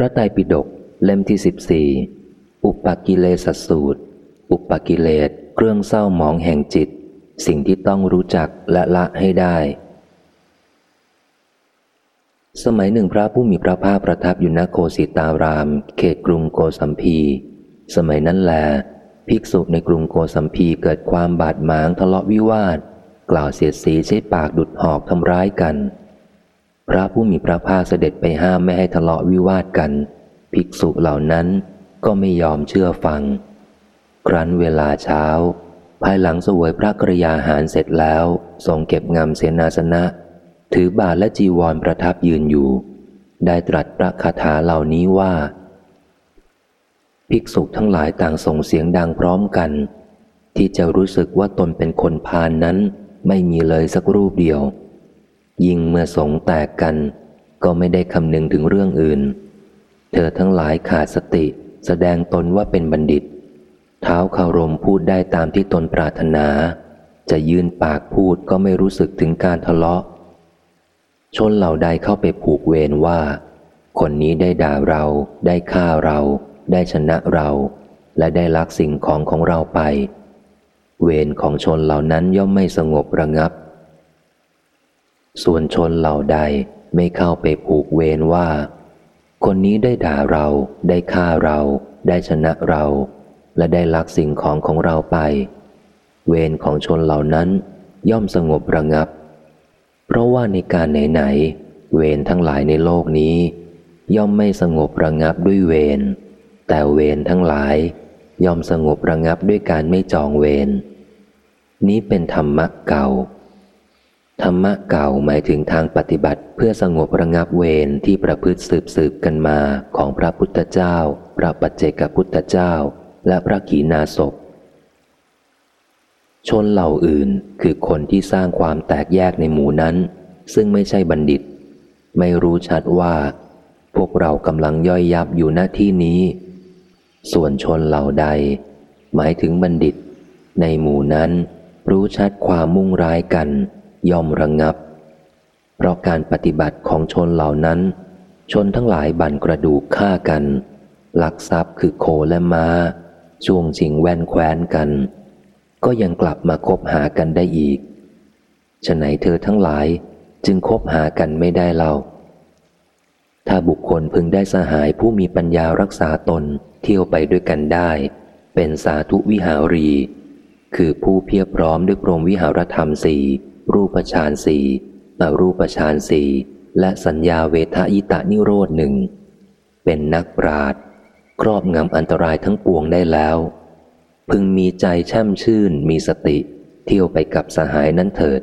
พระไตรปิฎกเล่มที่สิบสี่อุปกิเลสสูตร อุปกิเลสเครื่องเศร้าหมองแห่งจิต สิ่งที่ต้องรู้จักและละให้ได้ สมัยหนึ่งพระผู้มีพระภาคประทับอยู่ณโคสิตาราม เขตกรุงโกสัมพี สมัยนั้นแล ภิกษุในกรุงโกสัมพีเกิดความบาดหมางทะเลาะวิวาท กล่าวเสียดสีใช้ปากดุดหอกทำร้ายกัน พระผู้มีพระภาคเสด็จไปห้ามไม่ให้ทะเลาะวิวาทกัน ภิกษุเหล่านั้นก็ไม่ยอมเชื่อฟัง ครั้นเวลาเช้า ภายหลังสวยพระกรยาหารเสร็จแล้วทรงเก็บงำเสนาสนะ ถือบาทและจีวรประทับยืนอยู่ ได้ตรัสพระคาถาเหล่านี้ว่า ภิกษุทั้งหลายต่างส่งเสียงดังพร้อมกัน ที่จะรู้สึกว่าตนเป็นคนพานนั้นไม่มีเลยสักรูปเดียว ยิ่งเมื่อสงแตกกัน ก็ไม่ได้คำนึงถึงเรื่องอื่น เธอทั้งหลายขาดสติ แสดงตนว่าเป็นบัณฑิต เท้าคารมพูดได้ตามที่ตนปรารถนา จะยืนปากพูดก็ไม่รู้สึกถึงการทะเลาะ ชนเหล่าใดเข้าไปผูกเวรว่า คนนี้ได้ด่าเรา ได้ฆ่าเรา ได้ชนะเรา และได้ลักสิ่งของของเราไป เวรของชนเหล่านั้นย่อมไม่สงบระงับ ส่วนชนเหล่าใดไม่เข้าไปผูกเวรว่า คนนี้ได้ด่าเรา ได้ฆ่าเรา ได้ชนะเรา และได้ลักสิ่งของของเราไป เวรของชนเหล่านั้นย่อมสงบระงับ เพราะว่าในการไหนๆเวรทั้งหลายในโลกนี้ ย่อมไม่สงบระงับด้วยเวรแต่เวรทั้งหลาย ย่อมสงบระงับด้วยการไม่จองเวรนี้เป็นธรรมะเก่า ธรรมะเก่าหมายถึงทางปฏิบัติเพื่อสงบระงับเวรที่ประพฤติสืบสืบกันมาของพระพุทธเจ้า พระปัจเจกพุทธเจ้า และพระขีณาสพชนเหล่าอื่นคือคนที่สร้างความแตกแยกในหมู่นั้น ซึ่งไม่ใช่บัณฑิต ไม่รู้ชัดว่า พวกเรากำลังย่อยยับอยู่หน้าที่นี้ ส่วนชนเหล่าใด หมายถึงบัณฑิต ในหมู่นั้นรู้ชัดความมุ่งร้ายกัน ย่อมระงงับ เพราะการปฏิบัติของชนเหล่านั้น ชนทั้งหลายบั่นกระดูกฆ่ากันลักทรัพย์คือโคและมา้าช่วงชิงแว่นแคว้นกัน ก็ยังกลับมาคบหากันได้อีกฉะไหนเธอทั้งหลายจึงคบหากันไม่ได้เล่าถ้าบุคคลพึงได้สหายผู้มีปัญญารักษาตนเที่ยวไปด้วยกันได้ เป็นสาธุวิหารี คือผู้เพียบพร้อมด้วยกรมวิหารธรรมสี่ รูปฌานสี่อรูปฌานสี่และสัญญาเวทายตานิโรธหนึ่ง เป็นนักปราดครอบงำอันตรายทั้งปวงได้แล้ว พึงมีใจแช่มชื่นมีสติ เที่ยวไปกับสหายนั้นเถิด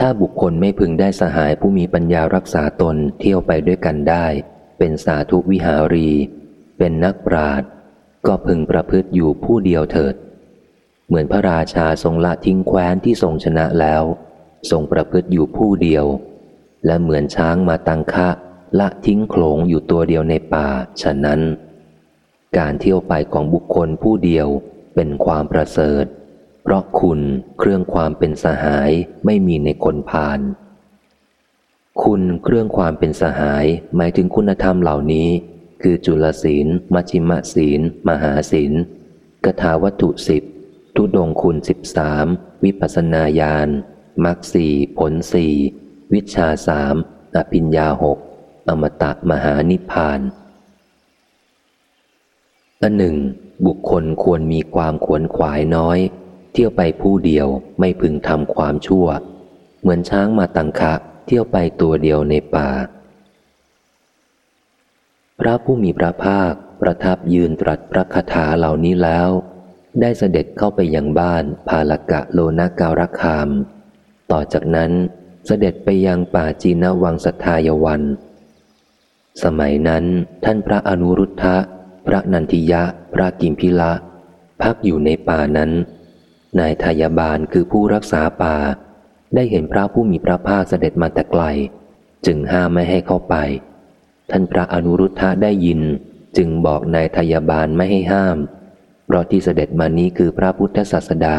ถ้าบุคคลไม่พึงได้สหายผู้มีปัญญารักษาตนเที่ยวไปด้วยกันได้ เป็นสาธุวิหารี เป็นนักปราดก็พึงประพฤติอยู่ผู้เดียวเถิด เหมือนพระราชาทรงละทิ้งแคว้นที่ทรงชนะแล้ว ทรงประพฤติอยู่ผู้เดียว และเหมือนช้างมาตังคะละทิ้งโขลงอยู่ตัวเดียวในป่า ฉะนั้น การเที่ยวไปของบุคคลผู้เดียวเป็นความประเสริฐ เพราะคุณเครื่องความเป็นสหายไม่มีในคนพาลคุณเครื่องความเป็นสหายหมายถึงคุณธรรมเหล่านี้ คือจุลศีล มัชิมศีล มหาศีลกถาวัตถุสิบ ทุดงคุณสิบสามวิปัสนาญาณมรรคสี่ผลสี่วิชาสามอภิญญาหกอมตะมหานิพพานอันหนึ่ง บุคคลควรมีความขวนขวายน้อย เที่ยวไปผู้เดียวไม่พึงทำความชั่ว เหมือนช้างมาตังคะเที่ยวไปตัวเดียวในป่า พระผู้มีพระภาคประทับยืนตรัสพระคาถาเหล่านี้แล้ว ได้เสด็จเข้าไปยังบ้านพาลกะโลนาการคาม ต่อจากนั้นเสด็จไปยังป่าจีนวังสัทธายวัน สมัยนั้นท่านพระอนุรุทธะ พระนันทิยะ พระกิมพิละ พักอยู่ในป่านั้น นายทายบาลคือผู้รักษาป่า ได้เห็นพระผู้มีพระภาคเสด็จมาแต่ไกล จึงห้ามไม่ให้เข้าไป ท่านพระอนุรุทธะได้ยิน จึงบอกนายทายบาลไม่ให้ห้าม เพราะที่เสด็จมานี้คือพระพุทธศาสดา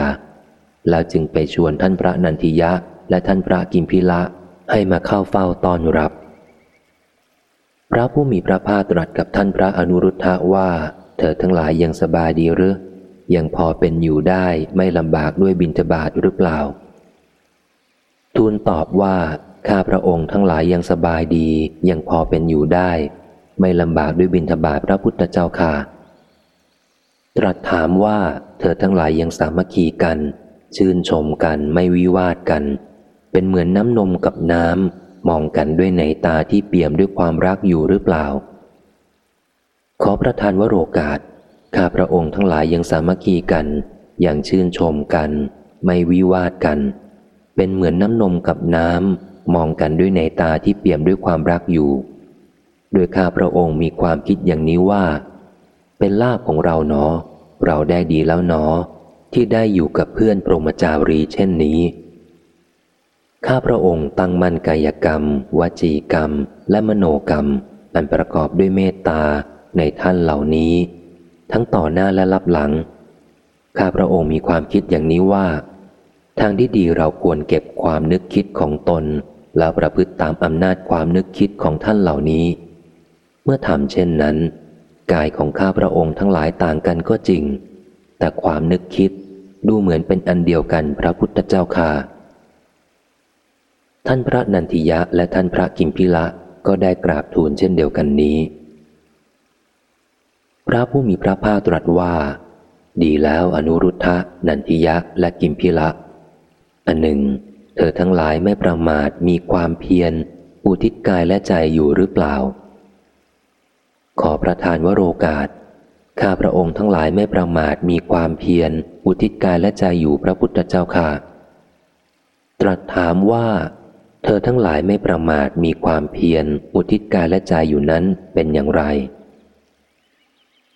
แล้วจึงไปชวนท่านพระนันทิยะ และท่านพระกิมพิละให้มาเข้าเฝ้าต้อนรับ พระผู้มีพระภาคตรัสกับท่านพระอนุรุทธะว่า เธอทั้งหลายยังสบายดีหรือยังพอเป็นอยู่ได้ไม่ลำบากด้วยบินทบาทหรือเปล่า ทูลตอบว่าข้าพระองค์ทั้งหลายยังสบายดียังพอเป็นอยู่ได้ ไม่ลำบากด้วยบินทบาทพระพุทธเจ้าค่ะ ตรัสถามว่าเธอทั้งหลายยังสามัคคีกัน ชื่นชมกันไม่วิวาทกัน เป็นเหมือนน้ำนมกับน้ำมองกันด้วยในตาที่เปี่ยมด้วยความรักอยู่หรือเปล่า ขอประทานวโรกาสข้าพระองค์ทั้งหลายยังสามัคคีกันอย่างชื่นชมกัน ไม่วิวาทกัน เป็นเหมือนน้ำนมกับน้ำมองกันด้วยในตาที่เปี่ยมด้วยความรักอยู่ โดยข้าพระองค์มีความคิดอย่างนี้ว่า เป็นลาภของเราเนาะเราได้ดีแล้วเนาะที่ได้อยู่กับเพื่อนปรมจารีเช่นนี้ ข้าพระองค์ตั้งมั่นกายกรรม วจีกรรม และมโนกรรม อันประกอบด้วยเมตตาในท่านเหล่านี้ ทั้งต่อหน้าและรับหลัง ข้าพระองค์มีความคิดอย่างนี้ว่า ทางที่ดีเราควรเก็บความนึกคิดของตน แล้วประพฤติตามอำนาจความนึกคิดของท่านเหล่านี้ เมื่อทำเช่นนั้น กายของข้าพระองค์ทั้งหลายต่างกันก็จริง แต่ความนึกคิดดูเหมือนเป็นอันเดียวกันพระพุทธเจ้าค่ะ ท่านพระนันทิยะและท่านพระกิมพิละก็ได้กราบทูลเช่นเดียวกันนี้ พระผู้มีพระภาคตรัสว่า ดีแล้วอนุรุทธะนันทิยะและกิมพิละ อันหนึ่ง เธอทั้งหลายไม่ประมาทมีความเพียรอุทิศกายและใจอยู่หรือเปล่า ขอประทานวโรกาส ข้าพระองค์ทั้งหลายไม่ประมาทมีความเพียร อุทิศกายและใจอยู่พระพุทธเจ้าค่ะ ตรัสถามว่า เธอทั้งหลายไม่ประมาทมีความเพียร อุทิศกายและใจอยู่นั้นเป็นอย่างไร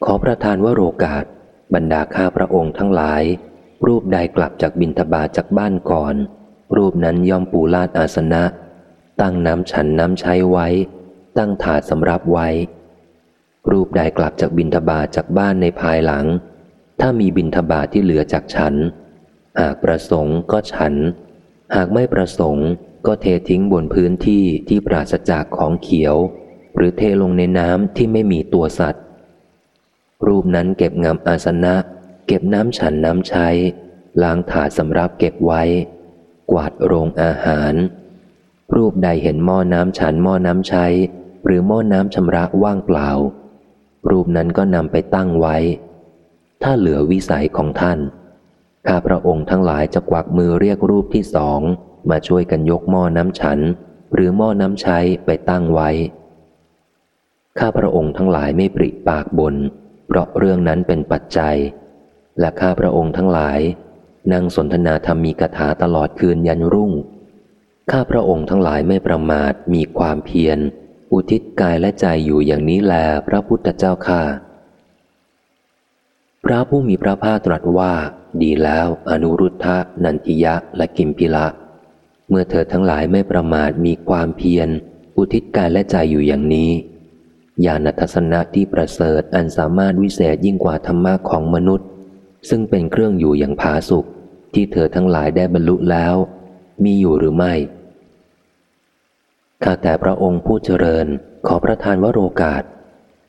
ขอประทานวโรกาส บรรดาข้าพระองค์ทั้งหลาย รูปใดกลับจากบินทบาทจากบ้านก่อน รูปนั้นย่อมปูลาดอาสนะ ตั้งน้ำฉันน้ำใช้ไว้ ตั้งถาดสำรับไว้ รูปใดกลับจากบินทบาทจากบ้านในภายหลัง ถ้ามีบินทบาทที่เหลือจากฉัน หากประสงค์ก็ฉัน หากไม่ประสงค์ก็เททิ้งบนพื้นที่ที่ปราศจากของเขียว หรือเทลงในน้ำที่ไม่มีตัวสัตว์ รูปนั้นเก็บงำอาสนะ เก็บน้ำฉันน้ำใช้ ล้างถาดสำรับเก็บไว้ กวาดโรงอาหาร รูปใดเห็นหม้อน้ำฉันหม้อน้ำใช้ หรือหม้อน้ำชำระว่างเปล่า รูปนั้นก็นำไปตั้งไว้ ถ้าเหลือวิสัยของท่าน ข้าพระองค์ทั้งหลายจะกวักมือเรียกรูปที่สองมาช่วยกันยกหม้อน้ำฉัน หรือหม้อน้ำใช้ไปตั้งไว้ ข้าพระองค์ทั้งหลายไม่ปริปากบน เพราะเรื่องนั้นเป็นปัจจัย และข้าพระองค์ทั้งหลายนั่งสนทนาธรรมีกถาตลอดคืนยันรุ่ง ข้าพระองค์ทั้งหลายไม่ประมาทมีความเพียร อุทิศกายและใจอยู่อย่างนี้แลพระพุทธเจ้าข้าพระผู้มีพระภาคตรัสว่า ดีแล้วอนุรุทธะนันทิยะและกิมพิละ เมื่อเธอทั้งหลายไม่ประมาทมีความเพียร อุทิศกายและใจอยู่อย่างนี้ญาณทัศนะที่ประเสริฐอันสามารถวิเศษยิ่งกว่าธรรมะของมนุษย์ ซึ่งเป็นเครื่องอยู่อย่างผาสุกที่เธอทั้งหลายได้บรรลุแล้ว มีอยู่หรือไม่ ข้าแต่พระองค์ผู้เจริญ ขอประทานวโรกาส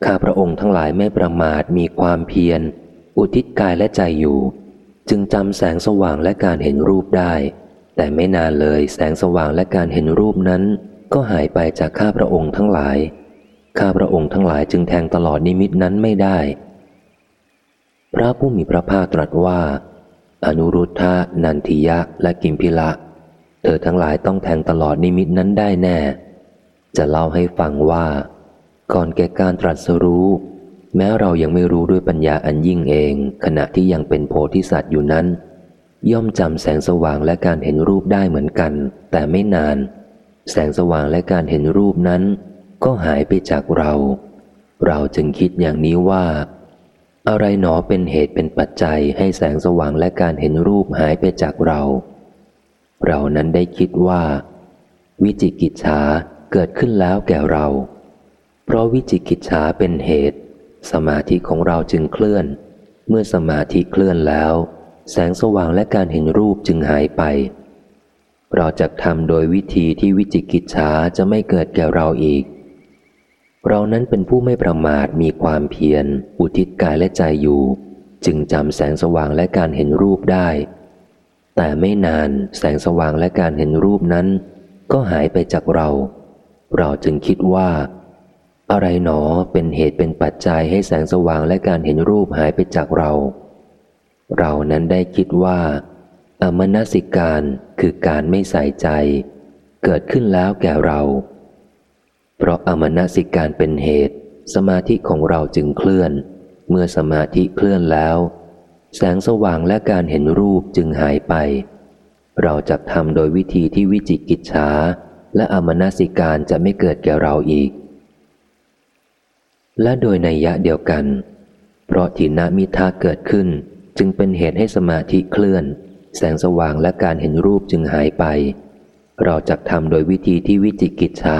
ข้าพระองค์ทั้งหลายไม่ประมาทมีความเพียร อุทิศกายและใจอยู่ จึงจำแสงสว่างและการเห็นรูปได้ แต่ไม่นานเลยแสงสว่างและการเห็นรูปนั้น ก็หายไปจากข้าพระองค์ทั้งหลาย ข้าพระองค์ทั้งหลายจึงแทงตลอดนิมิตนั้นไม่ได้ พระผู้มีพระภาคตรัสว่า อนุรุทธะนันทิยะและกิมพิละ เธอทั้งหลายต้องแทงตลอดนิมิตนั้นได้แน่ จะเล่าให้ฟังว่า ก่อนแก่การตรัสรู้ แม้เรายังไม่รู้ด้วยปัญญาอันยิ่งเอง ขณะที่ยังเป็นโพธิสัตว์อยู่นั้น ย่อมจำแสงสว่างและการเห็นรูปได้เหมือนกัน แต่ไม่นาน แสงสว่างและการเห็นรูปนั้น ก็หายไปจากเรา เราจึงคิดอย่างนี้ว่า อะไรหนอเป็นเหตุเป็นปัจจัยให้แสงสว่างและการเห็นรูปหายไปจากเรา เรานั้นได้คิดว่า วิจิกิจฉาเกิดขึ้นแล้วแก่เรา เพราะวิจิกิจฉาเป็นเหตุ สมาธิของเราจึงเคลื่อน เมื่อสมาธิเคลื่อนแล้ว แสงสว่างและการเห็นรูปจึงหายไปเราจะทำโดยวิธีที่วิจิกิจฉาจะไม่เกิดแก่เราอีก เรานั้นเป็นผู้ไม่ประมาทมีความเพียร อุทิศกายและใจอยู่ จึงจำแสงสว่างและการเห็นรูปได้ แต่ไม่นานแสงสว่างและการเห็นรูปนั้น ก็หายไปจากเรา เราจึงคิดว่า อะไรหนอเป็นเหตุเป็นปัจจัยให้แสงสว่างและการเห็นรูปหายไปจากเรา เรานั้นได้คิดว่า อมนสิการคือการไม่ใส่ใจ เกิดขึ้นแล้วแก่เรา เพราะอมนสิการเป็นเหตุ สมาธิของเราจึงเคลื่อน เมื่อสมาธิเคลื่อนแล้ว แสงสว่างและการเห็นรูปจึงหายไป เราจะทำโดยวิธีที่วิจิกิจฉาและอมนสิการจะไม่เกิดแก่เราอีก และโดยในยะเดียวกัน เพราะทินามิทาเกิดขึ้นจึงเป็นเหตุให้สมาธิเคลื่อน แสงสว่างและการเห็นรูปจึงหายไป เราจะทำโดยวิธีที่วิจิกิจฉา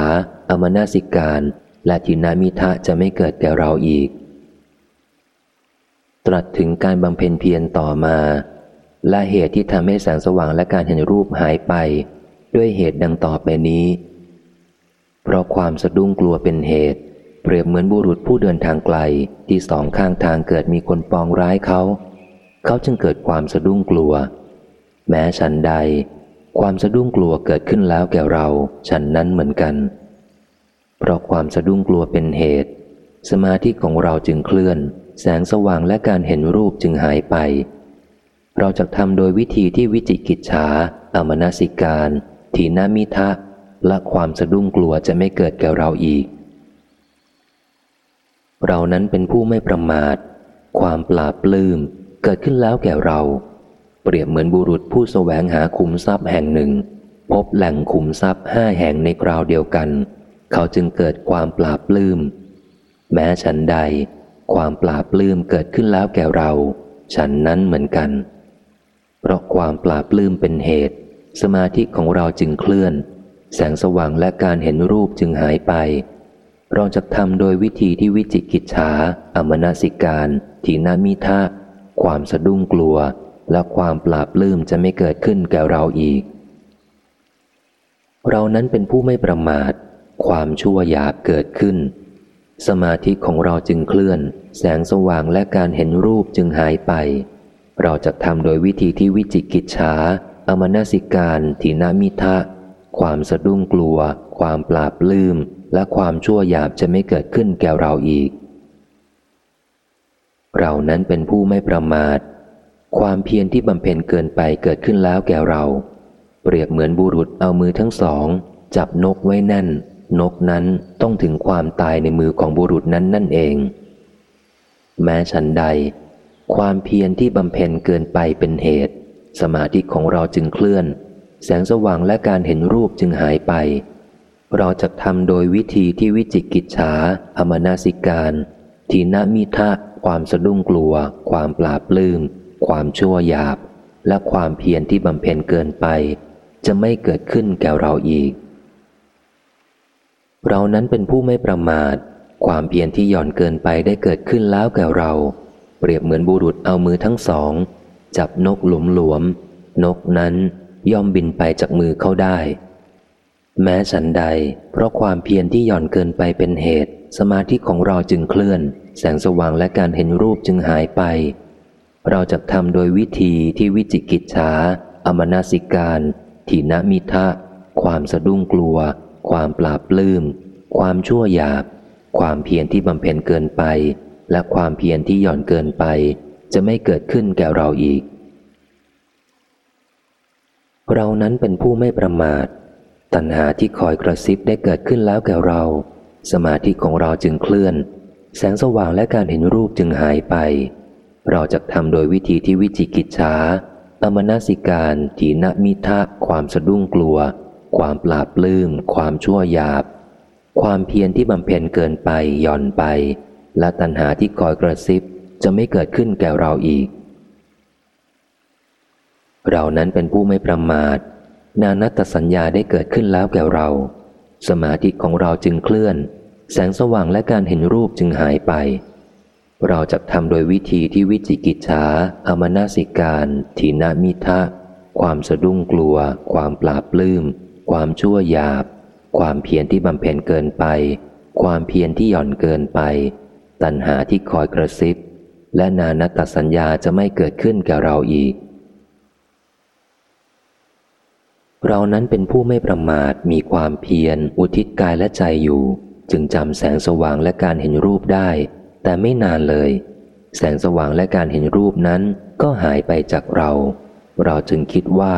อมนาสิการ และทินามิทะจะไม่เกิดแก่เราอีก ตรัสถึงการบำเพ็ญเพียรต่อมา และเหตุที่ทำให้แสงสว่างและการเห็นรูปหายไป ด้วยเหตุดังต่อไปนี้ เพราะความสะดุ้งกลัวเป็นเหตุ เปรียบเหมือนบุรุษผู้เดินทางไกลที่สองข้างทางเกิดมีคนปองร้ายเขา เขาจึงเกิดความสะดุ้งกลัว แม้ฉันใด ความสะดุ้งกลัวเกิดขึ้นแล้วแก่เราฉันนั้นเหมือนกัน เพราะความสะดุ้งกลัวเป็นเหตุ สมาธิของเราจึงเคลื่อน แสงสว่างและการเห็นรูปจึงหายไป เราจะทำโดยวิธีที่วิจิกิจฉาอมนาสิการทีนามิทะ และความสะดุ้งกลัวจะไม่เกิดแก่เราอีก เรานั้นเป็นผู้ไม่ประมาท ความปราบปลื้มเกิดขึ้นแล้วแก่เรา เปรียบเหมือนบุรุษผู้สแสวงหาขุมทรัพย์แห่งหนึ่ง พบแหล่งขุมทรัพย์ห้าแห่งในคราวเดียวกัน เขาจึงเกิดความปราบปลื้มแม้ฉันใด ความปราบปลื้มเกิดขึ้นแล้วแก่เรา ฉันนั้นเหมือนกัน เพราะความปราบปลื้มเป็นเหตุ สมาธิของเราจึงเคลื่อน แสงสว่างและการเห็นรูปจึงหายไป เราจะทำโดยวิธีที่วิจิกิจฉาอมนาสิการทีนามิทะความสะดุ้งกลัวและความปราบลื้มจะไม่เกิดขึ้นแก่เราอีก เรานั้นเป็นผู้ไม่ประมาท ความชั่วหยาบเกิดขึ้น สมาธิของเราจึงเคลื่อน แสงสว่างและการเห็นรูปจึงหายไป เราจะทำโดยวิธีที่วิจิกิจฉาอมนาสิการทีนามิทะ ความสะดุ้งกลัว ความปราบลืม และความชั่วหยาบจะไม่เกิดขึ้นแก่เราอีก เรานั้นเป็นผู้ไม่ประมาท ความเพียรที่บำเพ็ญเกินไปเกิดขึ้นแล้วแก่เรา เปรียบเหมือนบุรุษเอามือทั้งสอง จับนกไว้แน่น นกนั้นต้องถึงความตายในมือของบุรุษนั้นนั่นเอง แม้ฉันใด ความเพียรที่บำเพ็ญเกินไปเป็นเหตุ สมาธิของเราจึงเคลื่อน แสงสว่างและการเห็นรูปจึงหายไป เราจะทำโดยวิธีที่วิจิกิจฉาอมนาสิการ ทีนามิทะความสะดุ้งกลัว ความปราบปลื้มความชั่วหยาบ และความเพียรที่บำเพ็ญเกินไป จะไม่เกิดขึ้นแก่เราอีก เรานั้นเป็นผู้ไม่ประมาท ความเพียรที่หย่อนเกินไปได้เกิดขึ้นแล้วแก่เรา เปรียบเหมือนบุรุษเอามือทั้งสอง จับนกหลุมหลวม นกนั้นย่อมบินไปจากมือเขาได้ แม้ฉันใด เพราะความเพียรที่หย่อนเกินไปเป็นเหตุ สมาธิของเราจึงเคลื่อน แสงสว่างและการเห็นรูปจึงหายไป เราจะทำโดยวิธีที่วิจิกิจฉาอมนาสิการทีนมิทะ ความสะดุ้งกลัว ความปราบปลื้ม ความชั่วหยาบ ความเพียรที่บำเพ็ญเกินไป และความเพียรที่หย่อนเกินไป จะไม่เกิดขึ้นแก่เราอีก เรานั้นเป็นผู้ไม่ประมาท ตัณหาที่คอยกระซิบได้เกิดขึ้นแล้วแก่เรา สมาธิของเราจึงเคลื่อน แสงสว่างและการเห็นรูปจึงหายไป เราจะทำโดยวิธีที่วิจิกิจฉาอมนาสิการถีนมิทะความสะดุ้งกลัว ความปราบปลื้มความชั่วหยาบ ความเพียรที่บำเพ็ญเกินไปหย่อนไป และตัณหาที่คอยกระซิบจะไม่เกิดขึ้นแก่เราอีก เรานั้นเป็นผู้ไม่ประมาท นานัตสัญญาได้เกิดขึ้นแล้วแก่เรา สมาธิของเราจึงเคลื่อน แสงสว่างและการเห็นรูปจึงหายไป เราจะทำโดยวิธีที่วิจิกิจฉาอมนาสิการทีนามิทะ ความสะดุ้งกลัว ความปราบปลื้ม ความชั่วหยาบ ความเพียรที่บำเพ็ญเกินไป ความเพียรที่หย่อนเกินไป ตัณหาที่คอยกระซิบ และนานัตสัญญาจะไม่เกิดขึ้นแก่เราอีก เรานั้นเป็นผู้ไม่ประมาทมีความเพียร อุทิศกายและใจอยู่ จึงจำแสงสว่างและการเห็นรูปได้ แต่ไม่นานเลย แสงสว่างและการเห็นรูปนั้นก็หายไปจากเรา เราจึงคิดว่า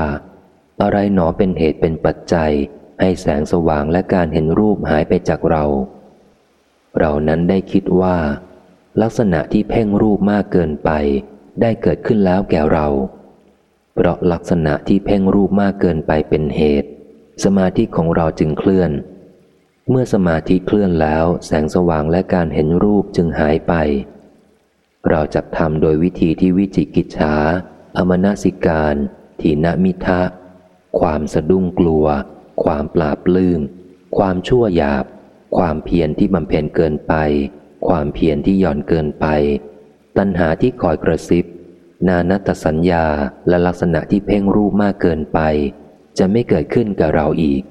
อะไรหนอเป็นเหตุเป็นปัจจัย ให้แสงสว่างและการเห็นรูปหายไปจากเรา เรานั้นได้คิดว่า ลักษณะที่เพ่งรูปมากเกินไป ได้เกิดขึ้นแล้วแก่เรา เพราะลักษณะที่เพ่งรูปมากเกินไปเป็นเหตุ สมาธิของเราจึงเคลื่อน เมื่อสมาธิเคลื่อนแล้ว แสงสว่างและการเห็นรูปจึงหายไป เราจะทำโดยวิธีที่วิจิกิจฉาอมนสิการ ทีนมิทะ ความสะดุ้งกลัว ความปราบลืมความชั่วหยาบ ความเพียรที่บำเพ็ญเกินไป ความเพียรที่หย่อนเกินไป ตัณหาที่คอยกระซิบ นานัตสัญญาและลักษณะที่เพ่งรูปมากเกินไป จะไม่เกิดขึ้นกับเราอีก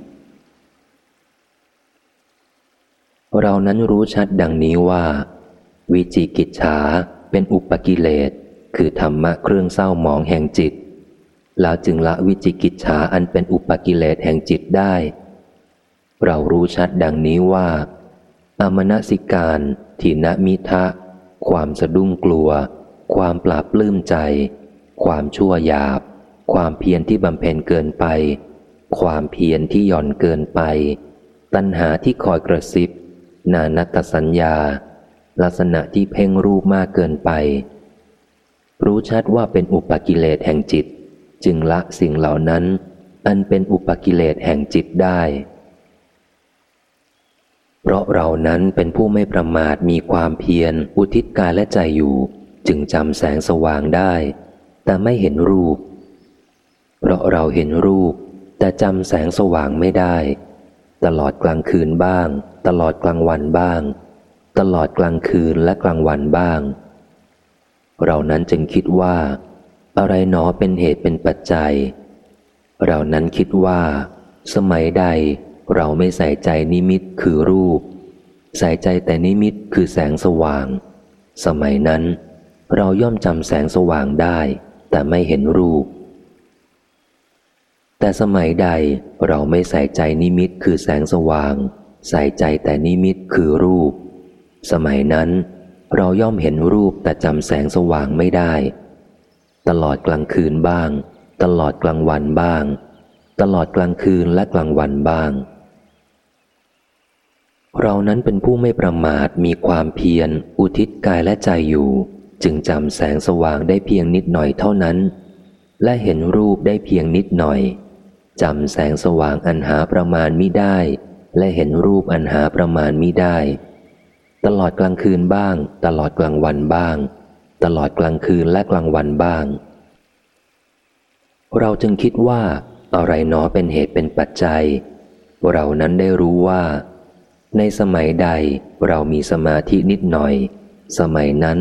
เรานั้นรู้ชัดดังนี้ว่า วิจิกิจฉาเป็นอุปกิเลสคือธรรมะเครื่องเศร้าหมองแห่งจิต แล้วจึงละวิจิกิจฉาอันเป็นอุปกิเลสแห่งจิตได้ เรารู้ชัดดังนี้ว่า อมนสิการทีนมิทะ ความสะดุ้งกลัว ความปราบปลื้มใจ ความชั่วหยาบ ความเพียรที่บำเพ็ญเกินไป ความเพียรที่หย่อนเกินไป ตัณหาที่คอยกระซิบ นานัตสัญญา ลักษณะที่เพ่งรูปมากเกินไป รู้ชัดว่าเป็นอุปกิเลสแห่งจิต จึงละสิ่งเหล่านั้น อันเป็นอุปกิเลสแห่งจิตได้ เพราะเรานั้นเป็นผู้ไม่ประมาทมีความเพียร อุทิศกายและใจอยู่ จึงจำแสงสว่างได้ แต่ไม่เห็นรูป เพราะเราเห็นรูป แต่จำแสงสว่างไม่ได้ ตลอดกลางคืนบ้าง ตลอดกลางวันบ้าง ตลอดกลางคืนและกลางวันบ้าง เรานั้นจึงคิดว่า อะไรหนอเป็นเหตุเป็นปัจจัย เรานั้นคิดว่า สมัยใดเราไม่ใส่ใจนิมิตคือรูป ใส่ใจแต่นิมิตคือแสงสว่าง สมัยนั้น เราย่อมจำแสงสว่างได้ แต่ไม่เห็นรูป แต่สมัยใดเราไม่ใส่ใจนิมิตคือแสงสว่าง ใส่ใจแต่นิมิตคือรูป สมัยนั้น เราย่อมเห็นรูปแต่จำแสงสว่างไม่ได้ ตลอดกลางคืนบ้าง ตลอดกลางวันบ้าง ตลอดกลางคืนและกลางวันบ้าง เรานั้นเป็นผู้ไม่ประมาทมีความเพียร อุทิศกายและใจอยู่ จึงจำแสงสว่างได้เพียงนิดหน่อยเท่านั้น และเห็นรูปได้เพียงนิดหน่อยจำแสงสว่างอันหาประมาณมิได้ และเห็นรูปอันหาประมาณมิได้ ตลอดกลางคืนบ้าง ตลอดกลางวันบ้าง ตลอดกลางคืนและกลางวันบ้าง เราจึงคิดว่า อะไรหนอเป็นเหตุเป็นปัจจัย เรานั้นได้รู้ว่า ในสมัยใดเรามีสมาธินิดหน่อย สมัยนั้น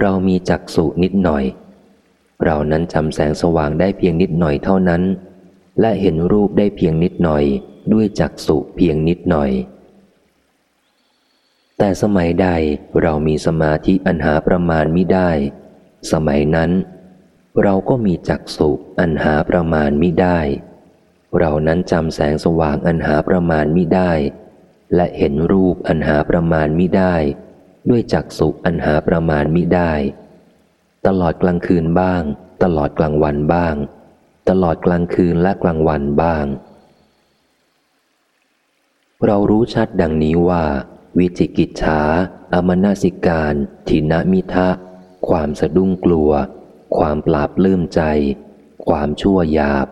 เรามีจักษุนิดหน่อย เรานั้นจำแสงสว่างได้เพียงนิดหน่อยเท่านั้น และเห็นรูปได้เพียงนิดหน่อย ด้วยจักษุเพียงนิดหน่อย แต่สมัยใดเรามีสมาธิอันหาประมาณมิได้ สมัยนั้น เราก็มีจักสุอันหาประมาณมิได้ เรานั้นจำแสงสว่างอันหาประมาณมิได้ และเห็นรูปอันหาประมาณมิได้ ด้วยจักสุอันหาประมาณมิได้ ตลอดกลางคืนบ้าง ตลอดกลางวันบ้าง ตลอดกลางคืนและกลางวันบ้าง เรารู้ชัดดังนี้ว่า วิจิกิจฉาอมนาสิการทินมิทะ ความสะดุ้งกลัว ความปราบลืมใจ ความชั่วหยาบ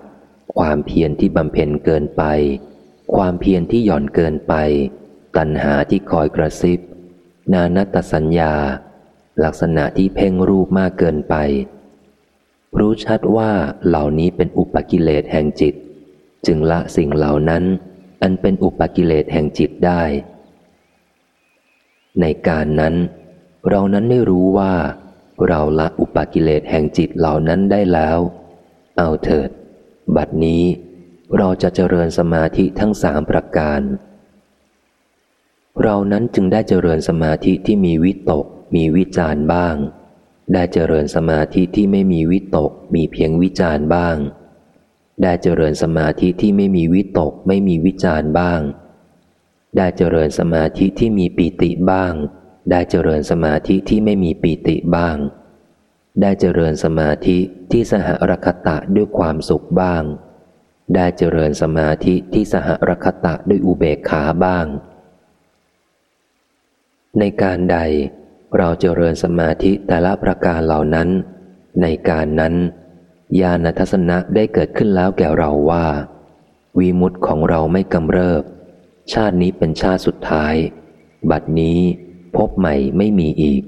ความเพียรที่บำเพ็ญเกินไป ความเพียรที่หย่อนเกินไป ตัณหาที่คอยกระซิบ นานัตสัญญา ลักษณะที่เพ่งรูปมากเกินไป รู้ชัดว่าเหล่านี้เป็นอุปกิเลสแห่งจิต จึงละสิ่งเหล่านั้น อันเป็นอุปกิเลสแห่งจิตได้ ในการนั้น เรานั้นได้รู้ว่า เราละอุปกิเลสแห่งจิตเหล่านั้นได้แล้ว เอาเถิด บัดนี้เราจะเจริญสมาธิทั้งสามประการ เรานั้นจึงได้เจริญสมาธิที่มีวิตก มีวิจารบ้าง ได้เจริญสมาธิที่ไม่มีวิตก มีเพียงวิจารบ้าง ได้เจริญสมาธิที่ไม่มีวิตก ไม่มีวิจารบ้าง ได้เจริญสมาธิที่มีปีติบ้าง ได้เจริญสมาธิที่ไม่มีปีติบ้าง ได้เจริญสมาธิที่สหรคตะด้วยความสุขบ้าง ได้เจริญสมาธิที่สหรคตะด้วยอุเบกขาบ้าง ในการใดเราเจริญสมาธิแต่ละประการเหล่านั้น ในการนั้นญาณทัศนะได้เกิดขึ้นแล้วแก่เราว่า วีมุตของเราไม่กำเริบ ชาตินี้เป็นชาติสุดท้าย บัดนี้พบใหม่ไม่มีอีก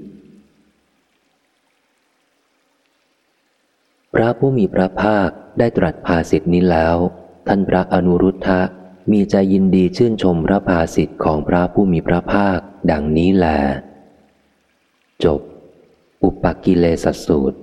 พระผู้มีพระภาคได้ตรัสภาสิทธินี้แล้ว ท่านพระอนุรุทธะมีใจยินดีชื่นชมพระภาสิทธิ์ของพระผู้มีพระภาคดังนี้แล จบ อุปกิเลสสูตร